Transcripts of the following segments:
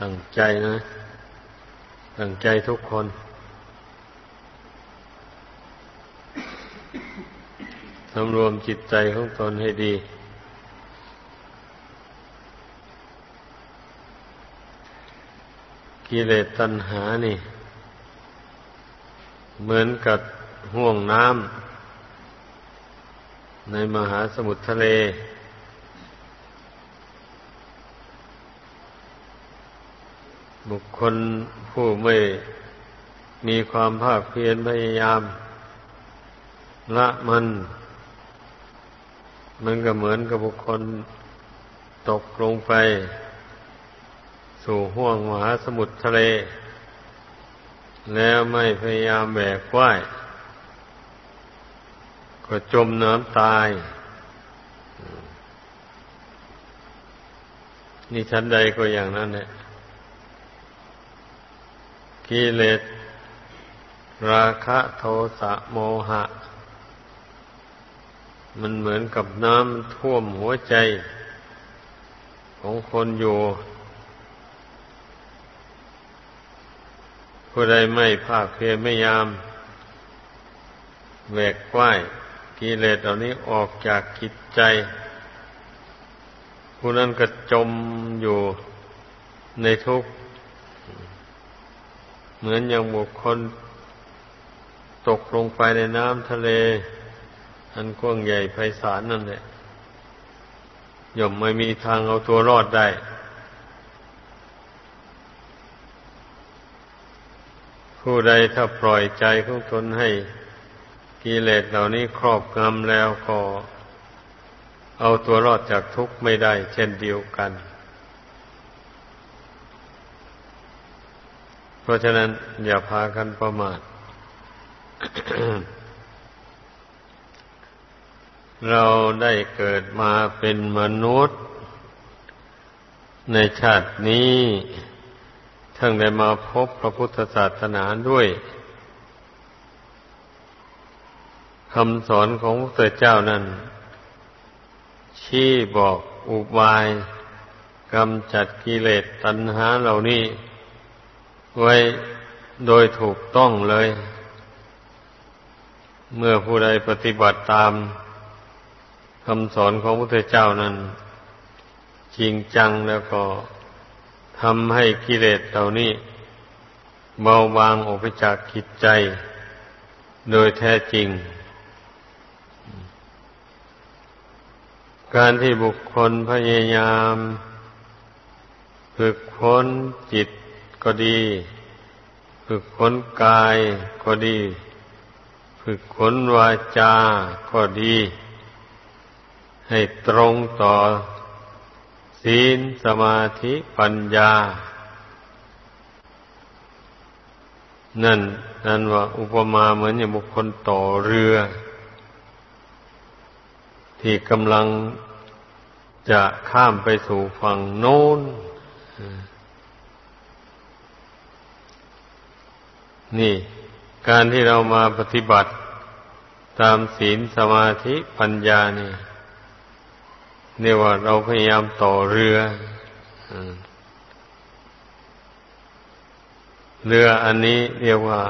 ตั้งใจนะ ตั้งใจทุกคน สำรวมจิตใจของตนให้ดี กิเลสตัณหานี่ เหมือนกับห่วงน้ำในมหาสมุทรทะเล บุคคลผู้ไม่มีความภาคเพียรพยายาม ละมัน มันก็เหมือนกับบุคคลตกลงไป สู่ห่วงมหาสมุทรทะเล แล้วไม่พยายามแบกว่ายก็จมน้ำตาย นี่ชั้นใดก็อย่างนั้นแหละ กิเลสราคะโทสะโมหะ มันเหมือนกับน้ำท่วมหัวใจ ของคนอยู่ผู้ใดไม่ภาคเพียรไม่ยามแหวกว่ายกิเลสเหล่านี้ออกจากกิจใจ ผู้นั้นก็จมอยู่ในทุกข์ เหมือนอย่างบุคคล ตกลงไปในน้ำทะเล อันกว้างใหญ่ไพศาลนั่นแหละย่อมไม่มีทางเอาตัวรอดได้ ผู้ใดถ้าปล่อยใจของตนให้กิเลสเหล่านี้ครอบงำแล้วก็เอาตัวรอดจากทุกข์ไม่ได้ เช่นเดียวกัน เพราะฉะนั้นอย่าพากันประมาท เราได้เกิดมาเป็นมนุษย์ ในชาตินี้ทั้งได้มาพบพระพุทธศาสนาด้วยคำสอนของพระเจ้านั้น ชี้บอกอุบายกำจัดกิเลสตัณหาเหล่านี้ ไว้โดยถูกต้องเลย เมื่อผู้ใดปฏิบัติตามคำสอนของพระพุทธเจ้านั้น จริงจังแล้วก็ทำให้กิเลสเหล่านี้ เบาบางออกไปจากกิจใจ โดยแท้จริง การที่บุคคลพยายาม ฝึกค้นจิต ก็ดี ฝึกขนกายก็ดี ฝึกขนวาจา ก็ดี ให้ตรงต่อ ศีลสมาธิปัญญา นั่นนั่นว่าอุปมาเหมือนอย่างบุคคลต่อเรือ ที่กำลังจะข้ามไปสู่ฝั่งโน้น นี่ การที่เรามาปฏิบัติตามศีลสมาธิปัญญานี่เรียกว่าเราพยายามต่อเรือเรืออันนี้เรียกว่า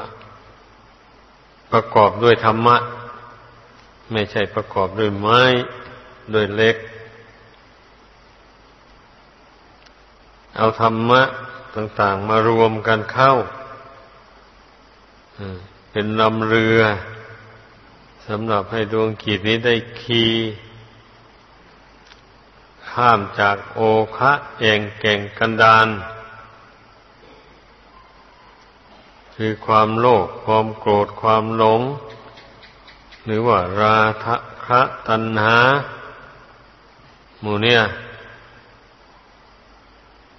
ประกอบด้วยธรรมะ ไม่ใช่ประกอบด้วยไม้ด้วยเล็ก เอาธรรมะต่าง ๆ มารวมกันเข้า เป็นลำเรือสำหรับให้ดวงขีดนี้ได้ขี่ข้ามจากโอคะเองเก่งกันดาน คือความโลภความโกรธความหลง หรือว่าราคะคะตัณหาหมู่เนี่ย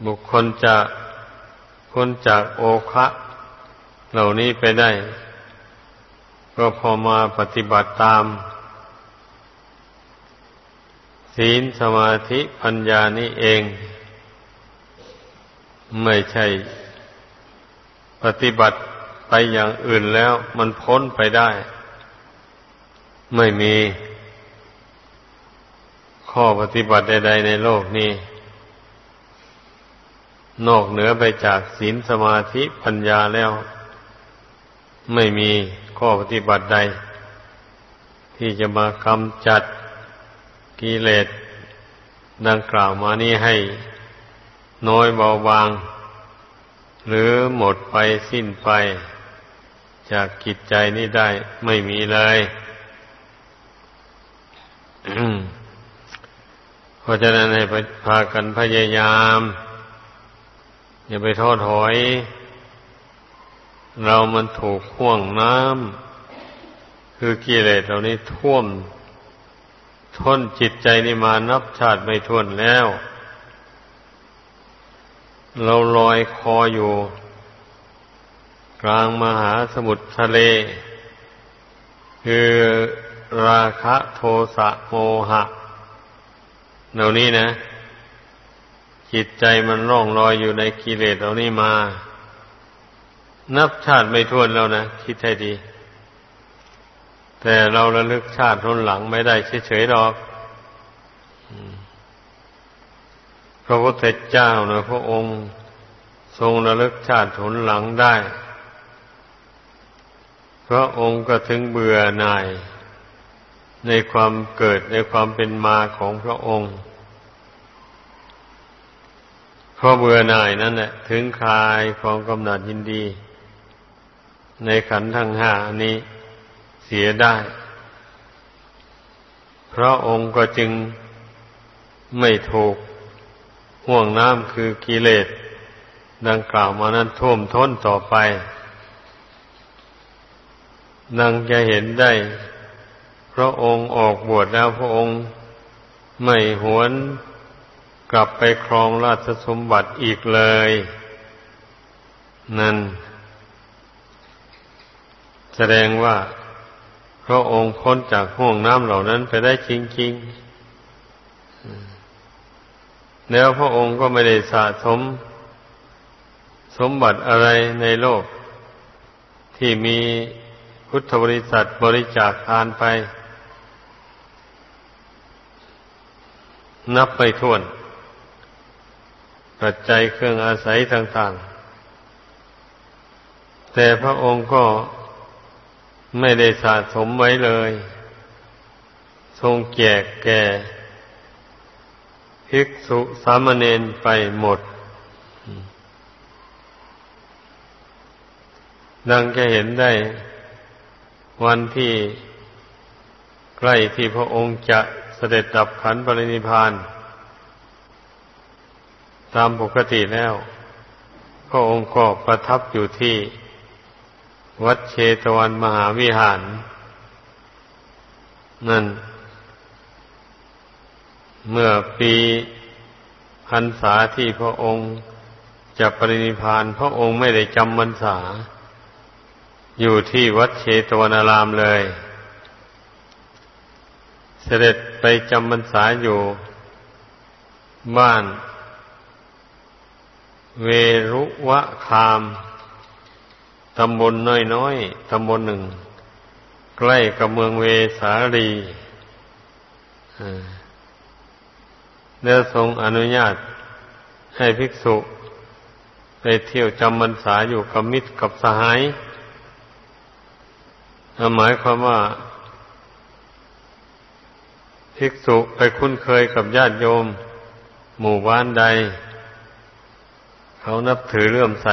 บุคคลจะพ้นจากโอคะ เหล่านี้ไปได้ ก็พอมาปฏิบัติตาม ศีลสมาธิปัญญานี้เอง ไม่ใช่ ปฏิบัติไปอย่างอื่นแล้วมันพ้นไปได้ ไม่มี ข้อปฏิบัติใด ๆ ในโลกนี้ นอกเหนือไปจากศีลสมาธิปัญญาแล้ว ไม่มีข้อปฏิบัติใด ที่จะมากำจัดกิเลสดังกล่าวมานี้ให้น้อยเบาบาง หรือหมดไปสิ้นไป จากกิจใจนี้ได้ไม่มีเลยเพราะฉะนั้นให้พากันพยายาม อย่าไปท้อถอย เรามันถูกห่วงน้ำคือกิเลสเหล่านี้ท่วมท้นจิตใจนี่มานับชาติไม่ท้วนแล้ว เราลอยคออยู่ กลางมหาสมุทรทะเล คือราคะโทสะโมหะ เหล่านี้นะ จิตใจมันร่องลอยอยู่ในกิเลสเหล่านี้มา นับชาติไม่ทวนแล้วนะ คิดให้ดี แต่เราระลึกชาติทนหลังไม่ได้เฉยๆหรอกพระพุทธเจ้านะพระองค์ทรงระลึกชาติทนหลังได้พระองค์ก็ถึงเบื่อหน่าย ในความเกิดในความเป็นมาของพระองค์พอเบื่อหน่ายนั่นแหละถึงคลายความกำหนัดยินดี ในขันธ์ทั้งห้านี้เสียได้ พระองค์ก็จึงไม่ถูกห่วงน้ำคือกิเลส ดังกล่าวมานั้นท่วมท้นต่อไป นังจะเห็นได้ พระองค์ออกบวชแล้วพระองค์ไม่หวนกลับไปครองราชสมบัติอีกเลย นั่น แสดงว่าพระองค์พ้นจากห่วงน้ำเหล่านั้นไปได้จริงๆ แล้วพระองค์ก็ไม่ได้สะสม สมบัติอะไรในโลก ที่มีพุทธบริษัทบริจาคทานไป นับไม่ถ้วนปัจจัยเครื่องอาศัยต่าง ๆ แต่พระองค์ก็ ไม่ได้สะสมไว้เลย ทรงแจกแก่ภิกษุสามเณรไปหมด ดังจะเห็นได้ วันที่ใกล้ที่พระองค์จะเสด็จดับขันปรินิพาน ตามปกติแล้ว พระองค์ก็ประทับอยู่ที่ วัดเชตวันมหาวิหาร นั่น เมื่อปีพรรษาที่พระองค์จะปรินิพานพระองค์ไม่ได้จำพรรษา อยู่ที่วัดเชตวนารามเลย เสด็จไปจำพรรษาอยู่บ้าน เวรุวะคาม ตำบลน้อยๆตำบลหนึ่ง ใกล้กับเมืองเวสาลีเนื้ทรงอนุญาตให้ภิกษุ ไปเที่ยวจำพรรษาอยู่กับมิตรกับสหาย หมายความว่า ภิกษุไปคุ้นเคยกับญาติโยม หมู่บ้านใด เขานับถือเลื่อมใส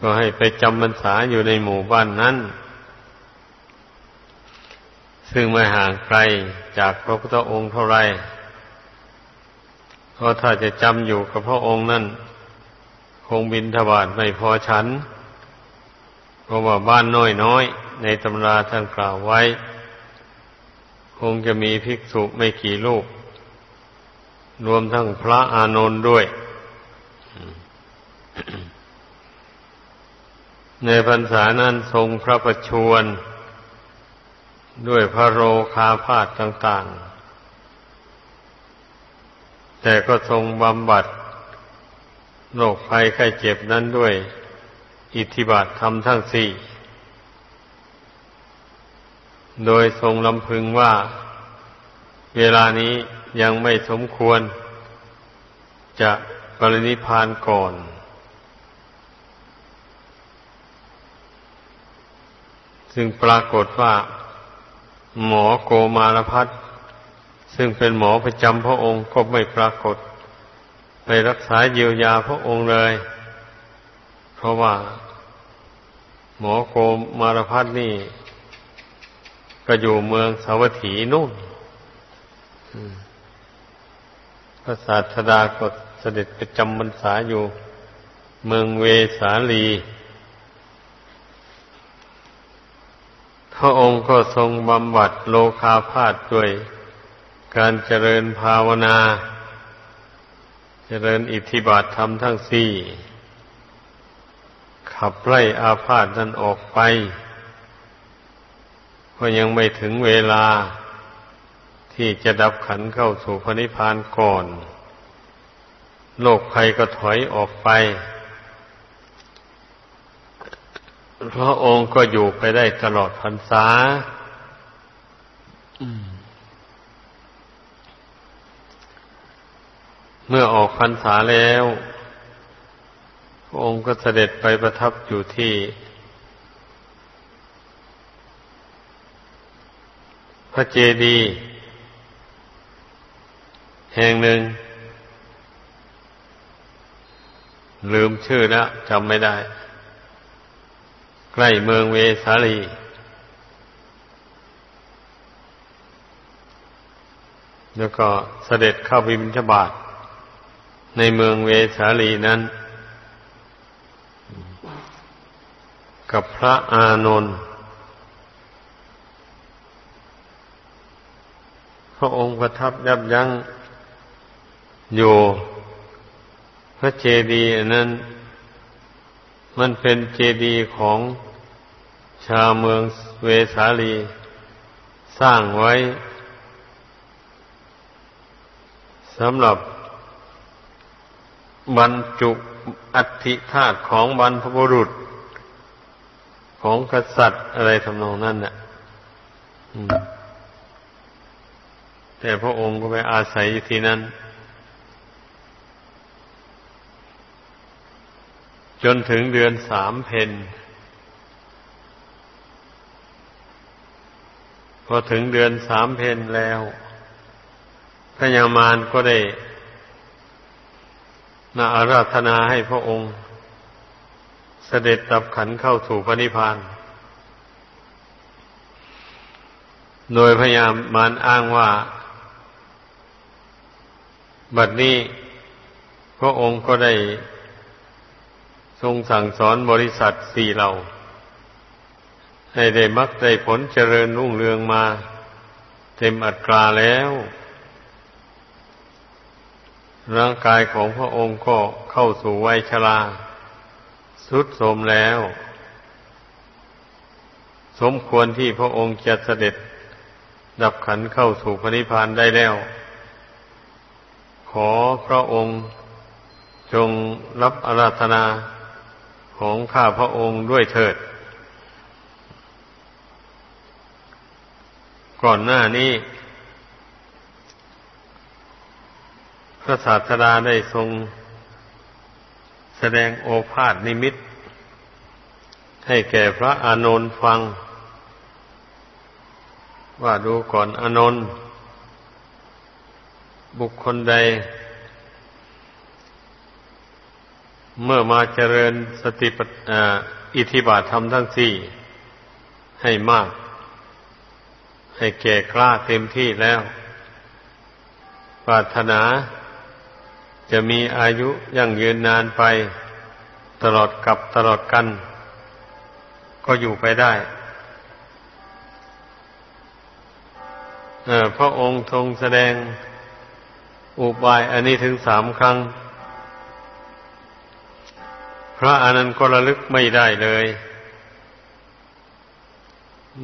ก็ให้ไปจำพรรษาอยู่ในหมู่บ้านนั้น ซึ่งไม่ห่างไกลจากพระพุทธองค์เท่าไรเพราะถ้าจะจำอยู่กับพระองค์นั้น คงบินทบาทไม่พอฉัน เพราะว่าบ้านน้อยน้อยในตำราท่านกล่าวไว้ คงจะมีภิกษุไม่กี่ลูก รวมทั้งพระอานนท์ด้วย ในพรรษานั้นทรงพระประชวรด้วยพระโรคาพาธต่าง ๆ แต่ก็ทรงบำบัดโรคภัยไข้เจ็บนั้นด้วย อิทธิบาทธรรมทั้งสี่ โดยทรงลำพึงว่า เวลานี้ยังไม่สมควร จะปรินิพานก่อน ซึ่งปรากฏว่า หมอโกมารพัฒซึ่งเป็นหมอประจำพระองค์ก็ไม่ปรากฏไปรักษาเยียวยาพระองค์เลย เพราะว่า หมอโกมารพัฒนี่ ก็อยู่เมืองสาวัตถีนู่นพระศาสดาก็เสด็จไปจำพรรษาอยู่ เมืองเวสาลี พระองค์ก็ทรงบำบัดโลคาพาธด้วยการเจริญภาวนา เจริญอิทธิบาทธรรมทั้งสี่ ขับไล่อาพาธนั้นออกไปก็ยังไม่ถึงเวลาที่จะดับขันเข้าสู่พระนิพพานก่อน โลกภัยก็ถอยออกไป พระองค์ก็อยู่ไปได้ตลอดพรรษาเมื่อออกพรรษาแล้ว พระองค์ก็เสด็จไปประทับอยู่ที่ พระเจดีย์แห่งหนึ่ง ลืมชื่อแล้วจำไม่ได้ ใกล้เมืองเวสาลี แล้วก็เสด็จเข้าพิมพ์บาทในเมืองเวสาลีนั้น กับพระอานนท์พระองค์ประทับยับยั้งอยู่พระเจดีย์นั้น มันเป็นเจดีย์ของ ชาวเมืองเวสาลี สร้างไว้สำหรับบรรจุอัฐิธาตุของบรรพบุรุษ ของกษัตริย์อะไรทำนองนั้นน่ะแต่พระองค์ก็ไปอาศัยอยู่ที่นั้น จนถึงเดือนสามเพน พอถึงเดือนสามเพนแล้ว พญามารก็ได้นาอาราธนาให้พระองค์เสด็จดับขันเข้าสู่พระนิพพาน โดยพยายามมานอ้างว่า บัดนี้พระองค์ก็ได้ทรงสั่งสอนบริษัทสี่เหล่า ให้ได้มักได้ผลเจริญรุ่งเรืองมา เต็มอัตราแล้ว ร่างกายของพระองค์ก็เข้าสู่วัยชราสุดโทมแล้ว สมควรที่พระองค์จะเสด็จ ดับขันเข้าสู่พระนิพพานได้แล้ว ขอพระองค์จงรับอาราธนาของข้าพระองค์ด้วยเถิด ก่อนหน้านี้ พระศาสดาได้ทรงแสดงโอภาษนิมิต ให้แก่พระอานนท์ฟัง ว่าดูก่อนอานนท์บุคคลใด เมื่อมาเจริญสติปัฏอิทิบาทธรรมทั้งสี่ให้มาก ให้แก่กล้าเต็มที่แล้วปรารถนาจะมีอายุยั่งยืนนานไป ตลอดกับตลอดกัน ก็อยู่ไปได้พระองค์ทรงแสดงอุบายอันนี้ถึงสามครั้ง พระอนันต์ก็ระลึกไม่ได้เลย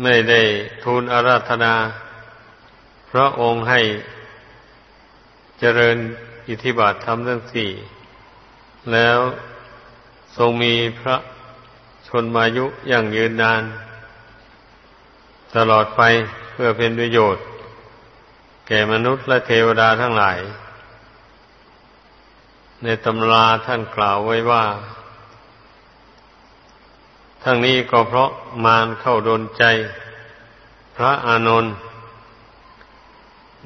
ไม่ได้ทูลอาราธนา พระองค์ให้เจริญอิทธิบาทธรรมทั้งสี่ แล้วทรงมีพระชนมายุอย่างยืนนาน ตลอดไปเพื่อเป็นประโยชน์ แก่มนุษย์และเทวดาทั้งหลาย ในตำราท่านกล่าวไว้ว่า ทั้งนี้ก็เพราะมารเข้าโดนใจ พระอานนท์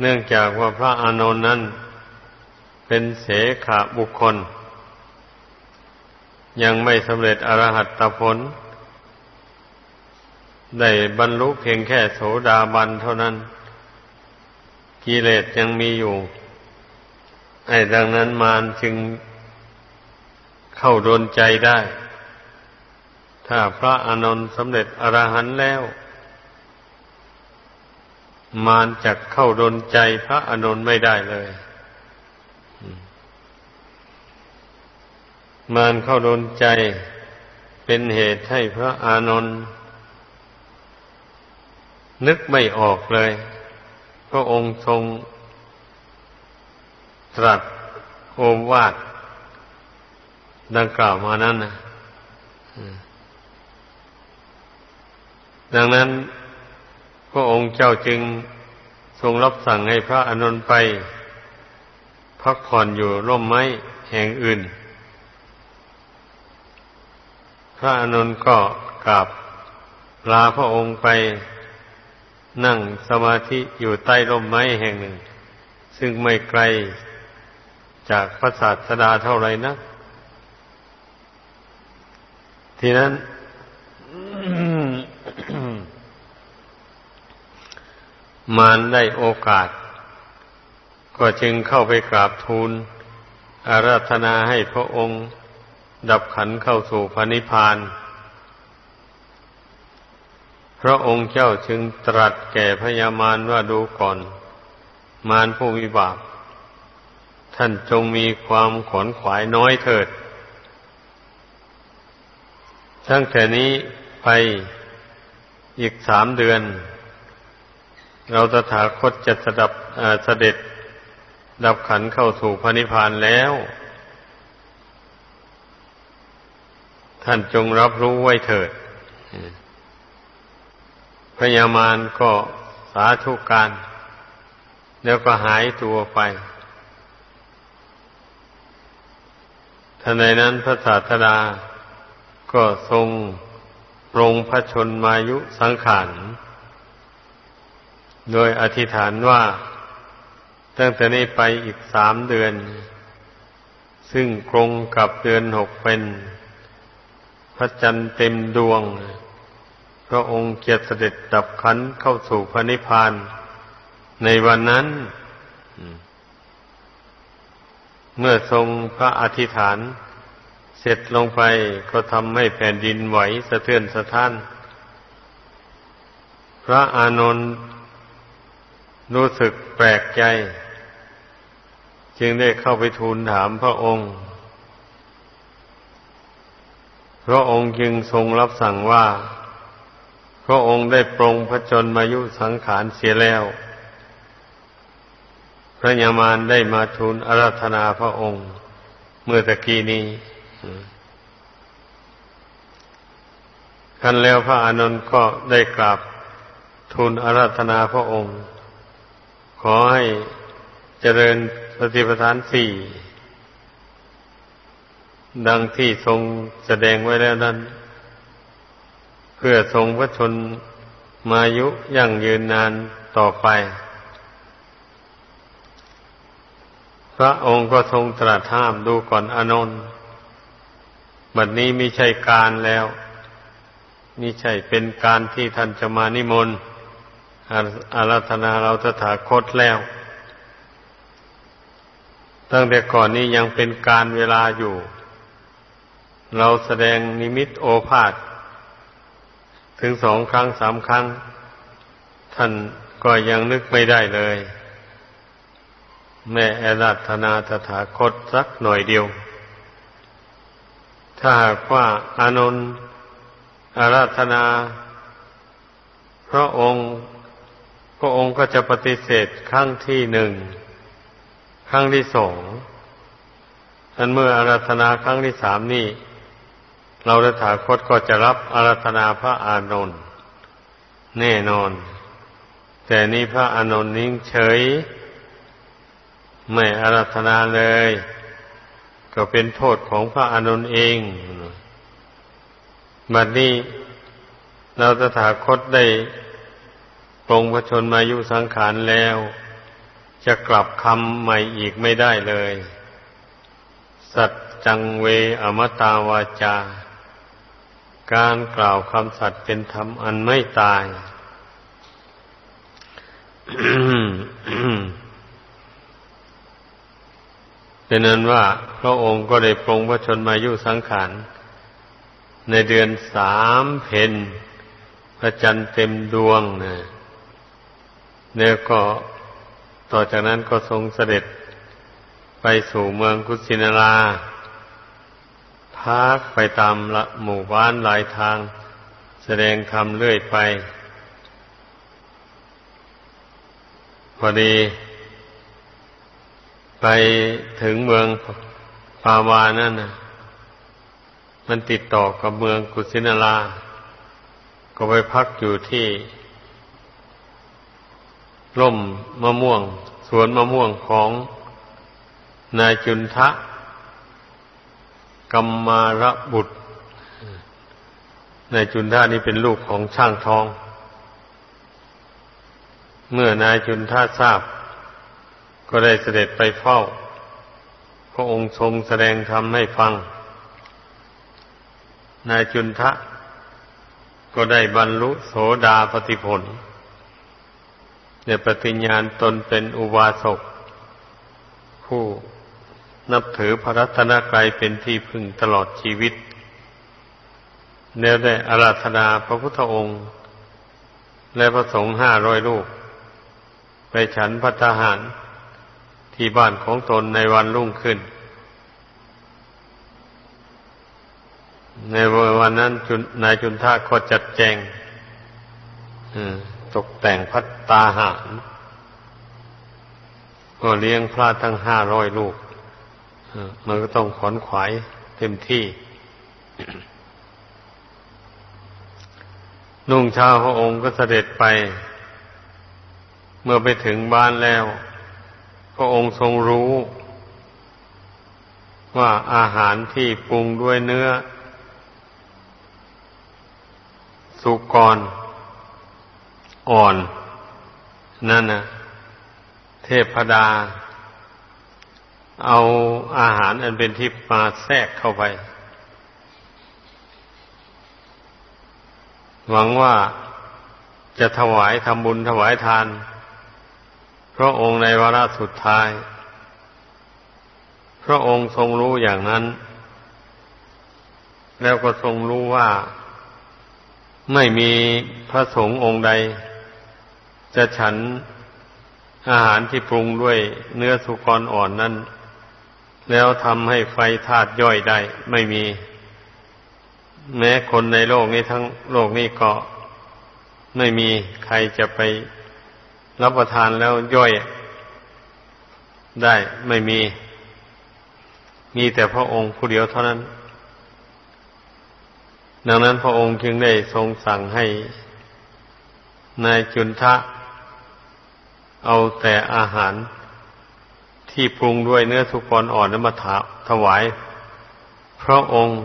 เนื่องจากว่าพระอานนท์นั้น เป็นเสขาบุคคล ยังไม่สำเร็จอรหัตตผล ได้บรรลุเพียงแค่โสดาบันเท่านั้น กิเลสยังมีอยู่ ไอ้ดังนั้นมารจึงเข้าโดนใจได้ ถ้าพระอานนท์สำเร็จอรหันต์แล้ว มารจะเข้าโดนใจพระอานนท์ไม่ได้เลย มารเข้าโดนใจเป็นเหตุให้พระอานนท์นึกไม่ออกเลย พระองค์ทรงตรัสโอวาดดังกล่าวมานั้นนะ ดังนั้นพระองค์เจ้าจึงทรงรับสั่งให้พระอนุนไป พักผ่อนอยู่ร่มไม้แห่งอื่น พระอนุนก็กราบลาพระองค์ไปนั่งสมาธิอยู่ใต้ร่มไม้แห่งหนึ่ง ซึ่งไม่ไกลจากพระศาสดาเท่าไรนะทีนั้น มารได้โอกาส ก็จึงเข้าไปกราบทูล อาราธนาให้พระองค์ ดับขันเข้าสู่พระนิพพาน พระองค์เจ้าจึงตรัสแก่พญามารว่าดูก่อน มารผู้มีบาป ท่านจงมีความขนขวายน้อยเถิด ทั้งแต่นี้ไปอีกสามเดือน เราตถาคตจะสดับเสด็จ ดับขันเข้าสู่พระนิพพานแล้ว ท่านจงรับรู้ไว้เถิดพญามารก็สาธุการ แล้วก็หายตัวไปทันใดนั้นพระศาสดาก็ทรงปรงพระชนมายุสังขาร โดยอธิษฐานว่าตั้งแต่นี้ไปอีกสามเดือน ซึ่งกรงกับเดือนหกเป็น พระจันทร์เต็มดวง พระองค์เกียรติเสด็จดับขันเข้าสู่พระนิพพานในวันนั้น เมื่อทรงพระอธิษฐาน เสร็จลงไปก็ทำให้แผ่นดินไหวสะเทือนสะท้าน พระอานนท์ รู้สึกแปลกใจ จึงได้เข้าไปทูลถามพระองค์ พระองค์จึงทรงรับสั่งว่า พระองค์ได้ปรงพระชนมายุสังขารเสียแล้ว พระยามารได้มาทูลอาราธนาพระองค์ เมื่อตะกี้นี้กันแล้วพระอานนท์ก็ได้กราบทูลอาราธนาพระองค์ ขอให้เจริญปฏิปทานสี่ดังที่ทรงแสดงไว้แล้วนั้น เพื่อทรงพระชนมายุยั่งยืนนานต่อไป พระองค์ก็ทรงตรัสห้ามดูก่อนอนนท์บัดนี้ไม่ใช่การแล้ว นี่ใช่เป็นการที่ท่านจะมานิมนต์ อาราธนาเราตถาคตแล้ว ตั้งแต่ก่อนนี้ยังเป็นการเวลาอยู่ เราแสดงนิมิตโอภาษถึงสองครั้งสามครั้ง ท่านก็ยังนึกไม่ได้เลย แม่อาราธนาตถาคตสักหน่อยเดียว ถ้าหากว่าอานนท์อาราธนา พระองค์ พระองค์ก็จะปฏิเสธครั้งที่หนึ่ง ครั้งที่สองอันเมื่ออาราธนาครั้งที่สามนี่ เราตถาคตก็จะรับอาราธนาพระอานนท์แน่นอน แต่นี่พระอานนท์นิ่งเฉย ไม่อารัธนาเลย ก็เป็นโทษของพระอานนท์เองบัดนี้เราตถาคตได้ ปรงพระชนมายุสังขารแล้ว จะกลับคำใหม่อีกไม่ได้เลย สัจจังเวอมตาวาจา การกล่าวคำสัตย์เป็นธรรมอันไม่ตายเป็นนั้นว่าพระองค์ก็ได้ปรงพระชนมายุสังขารในเดือนสามเพนพระจันทร์เต็มดวงนะ เนี่ยก็ต่อจากนั้นก็ทรงเสด็จไปสู่เมืองกุสินาราพักไปตามละหมู่บ้านหลายทาง แสดงธรรมเรื่อยไป พอดี ไปถึงเมืองปาวานั่นนะมันติดต่อกับเมืองกุสินารา ก็ไปพักอยู่ที่ ร่มมะม่วง สวนมะม่วงของนายจุนทะกัมมารบุตรนายจุนทะนี่เป็นลูกของช่างทอง เมื่อนายจุนทะทราบ ก็ได้เสด็จไปเฝ้า พระองค์ทรงแสดงธรรมให้ฟัง นายจุนทะก็ได้บรรลุโสดาปติผล ในปฏิญญาณตนเป็นอุบาสก ผู้นับถือพระรัตนกรัยเป็นที่พึ่งตลอดชีวิต แล้วได้อาราธนาพระพุทธองค์ และพระสงฆ์ห้าร้อยรูป ไปฉันพัฒหารที่บ้านของตนในวันรุ่งขึ้น ในวันนั้นนายจุนท่าก็จัดแจง ตกแต่งพัตตาหาร ก็เลี้ยงพระทั้งห้าร้อยลูกมันก็ต้องขอนขวายเต็มที่ นุ่งชาพระองค์ก็เสด็จไป เมื่อไปถึงบ้านแล้ว พระองค์ทรงรู้ ว่าอาหารที่ปรุงด้วยเนื้อ สุกร อ่อน นั่นนะเทพดา เอาอาหารอันเป็นทิพมาแทรกเข้าไป หวังว่าจะถวายทำบุญถวายทาน พระองค์ในวาระสุดท้าย พระองค์ทรงรู้อย่างนั้น แล้วก็ทรงรู้ว่าไม่มีพระสงฆ์องค์ใด จะฉันอาหารที่ปรุงด้วยเนื้อสุกรอ่อนนั้น แล้วทำให้ไฟธาตุย่อยได้ไม่มี แม้คนในโลกนี้ทั้งโลกนี้ก็ไม่มีใครจะไปรับประทานแล้วย่อยได้ไม่มี มีแต่พระองค์ผู้เดียวเท่านั้น ดังนั้นพระองค์จึงได้ทรงสั่งให้นายจุนทะ เอาแต่อาหารที่ปรุงด้วยเนื้อสุกรอ่อนนั้นมาถวายพระองค์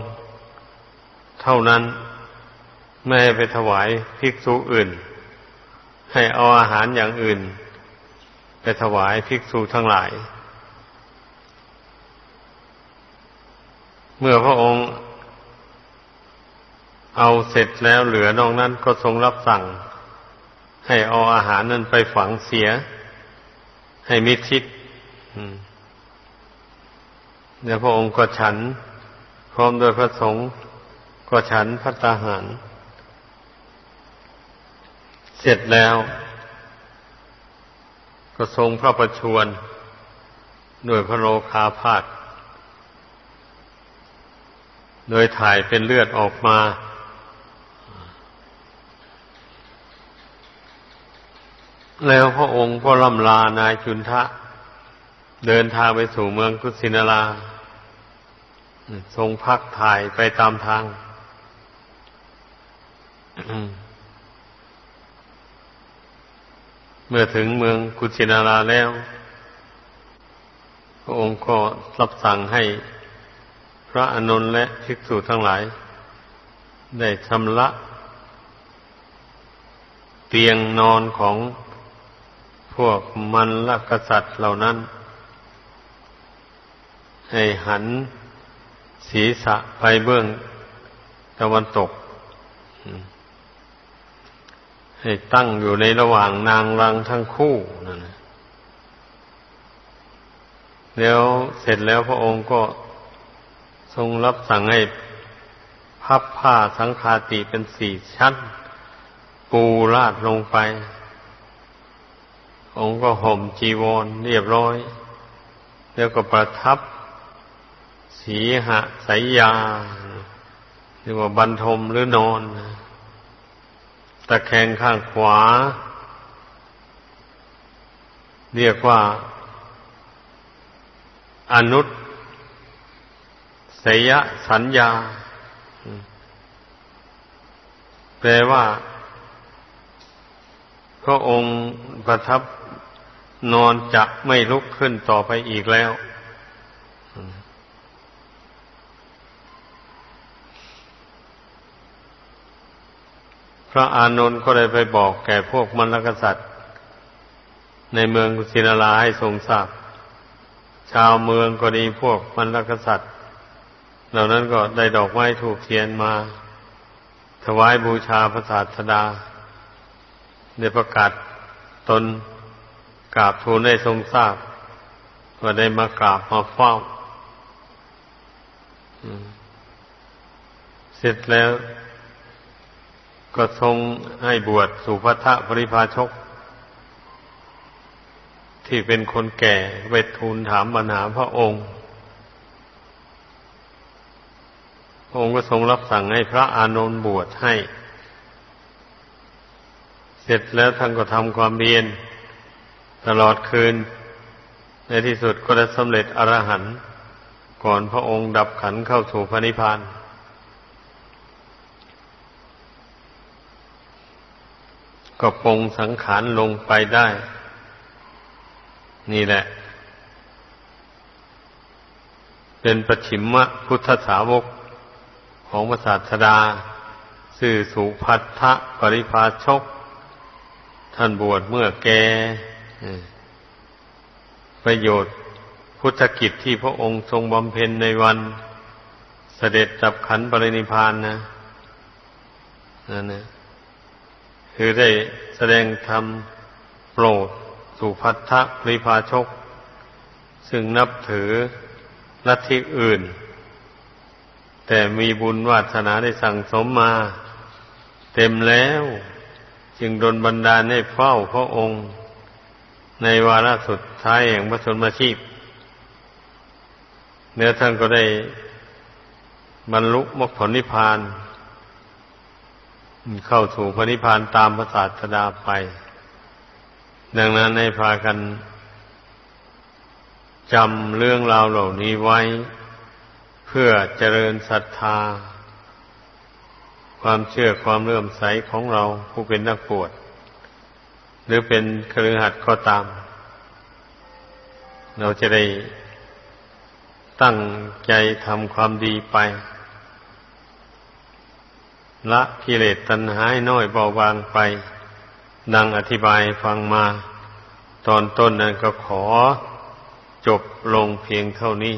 เท่านั้นไม่ไปถวายภิกษุอื่น ให้เอาอาหารอย่างอื่น ไปถวายภิกษุทั้งหลาย เมื่อพระองค์เอาเสร็จแล้วเหลือนอกนั้นก็ทรงรับสั่ง ให้เอาอาหารนั้นไปฝังเสีย ให้มิทิศเดี๋ยวพระองค์ก็ฉัน พร้อมโดยพระสงฆ์ก็ฉันพัตตาหาร เสร็จแล้ว ก็ทรงพระประชวรด้วยพระโลคาพาดโดยถ่ายเป็นเลือดออกมา แล้วพระองค์ก็ล่ำลานายจุนทะ เดินทางไปสู่เมืองกุสินาราทรงพักถ่ายไปตามทาง เมื่อถึงเมืองกุชินาราแล้ว พระองค์ก็รับสั่งให้พระอนุนและภิกษุทั้งหลาย ได้ชำระเตียงนอนของ พวกมันละกษัตริย์เหล่านั้น ให้หันศีรษะไปเบื้องตะวันตก ให้ตั้งอยู่ในระหว่างนางรังทั้งคู่นั่นแล้วเสร็จแล้วพระองค์ก็ทรงรับสั่งให้พับผ้าสังคาติเป็นสี่ชั้น ปูราดลงไป องค์ก็ห่มจีวรเรียบร้อย แล้วก็ประทับ สีหะสายยาเรียกว่าบรรทมหรือนอนตะแคงข้างขวา เรียกว่า อนุตสยสัญญา แปลว่า พระองค์ประทับ นอนจะไม่ลุกขึ้นต่อไปอีกแล้ว พระอานนท์ก็เลยไปบอกแก่พวกมรรคษัตริย์ในเมืองกุสินาราให้ทรงทราบ ชาวเมืองก็ดีพวกมรรคษัตริย์เหล่านั้นก็ได้ดอกไม้ถูกเทียนมา ถวายบูชาพระศาสดาได้ประกาศตน กราบทูลได้ทรงทราบว่าได้มากราบมาเฝ้าเสร็จแล้ว ก็ทรงให้บวชสุภัทปริภาชก ที่เป็นคนแก่ไปทูลถามปัญหาพระองค์ระองค์ก็ทรงรับสั่งให้พระอานนท์บวชให้ เสร็จแล้วท่านก็ทำความเพียร ตลอดคืน ในที่สุดก็ได้สำเร็จอรหันต์ก่อนพระองค์ดับขันเข้าสู่พระนิพพานก็ปงสังขารลงไปได้ นี่แหละ เป็นปัจฉิมะพุทธสาวกของพระศาสดา สื่อสุพัทธปริภาชก ท่านบวชเมื่อแก ประโยชน์พุทธกิจที่พระองค์ทรงบำเพ็ญในวันเสด็จจับขันปรินิพานนะนั่นนะคือได้แสดงธรรมโปรดสุพัทธปริภาชก ซึ่งนับถือลัทธิอื่น แต่มีบุญวาสนาได้สั่งสมมา เต็มแล้ว จึงดนบันดาลให้เฝ้าพระองค์ ในวาระสุดท้ายแห่งพระชนมาชีพ เนื้อท่านก็ได้บรรลุมรรคผลนิพพาน เข้าสู่พระนิพพานตามพระศาสดาไป ดังนั้นให้พากันจำเรื่องราวเหล่านี้ไว้ เพื่อเจริญศรัทธา ความเชื่อความเลื่อมใสของเราผู้เป็นนักปวด หรือเป็นเครือหัดก็ตาม เราจะได้ตั้งใจทำความดีไป ละกิเลสตัณหาน้อยเบาบางไป ดังอธิบายฟังมา ตอนต้นนั้นก็ขอจบลงเพียงเท่านี้